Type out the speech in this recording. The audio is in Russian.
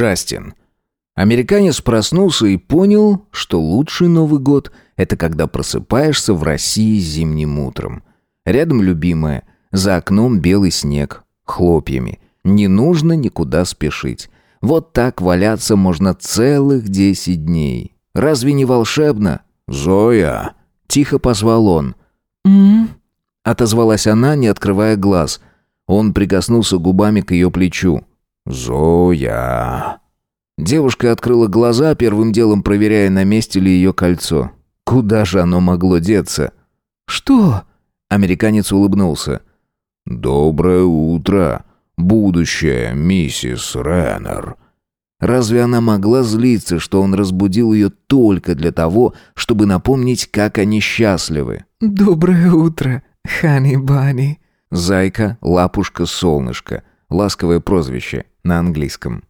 Джастин. Американец проснулся и понял, что лучший Новый год – это когда просыпаешься в России зимним утром. Рядом любимая, за окном белый снег, хлопьями. Не нужно никуда спешить. Вот так валяться можно целых десять дней. Разве не волшебно? «Зоя!» — тихо позвал он. «М-м-м», отозвалась она, не открывая глаз. Он прикоснулся губами к ее плечу. «Зоя!» Девушка открыла глаза, первым делом проверяя, на месте ли ее кольцо. Куда же оно могло деться? «Что?» Американец улыбнулся. «Доброе утро, будущая миссис Реннер». Разве она могла злиться, что он разбудил ее только для того, чтобы напомнить, как они счастливы? «Доброе утро, Хани-Бани». Зайка, лапушка, солнышко. Ласковое прозвище на английском.